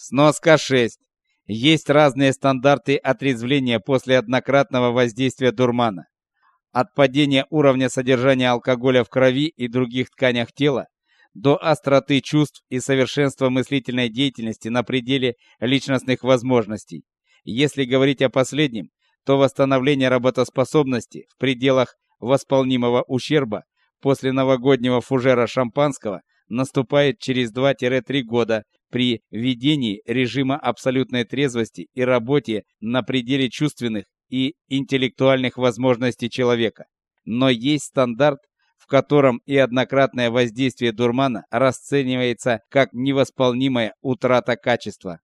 Сноска 6. Есть разные стандарты отрезвления после однократного воздействия дурмана. От падения уровня содержания алкоголя в крови и других тканях тела до остроты чувств и совершенства мыслительной деятельности на пределе личностных возможностей. Если говорить о последнем, то восстановление работоспособности в пределах восполнимого ущерба после новогоднего фужера шампанского наступает через 2-3 года при введении режима абсолютной трезвости и работе на пределе чувственных и интеллектуальных возможностей человека. Но есть стандарт, в котором и однократное воздействие дурмана расценивается как невосполнимая утрата качества.